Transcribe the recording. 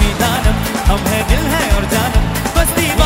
है हम है दिल है और जानम। बस्ती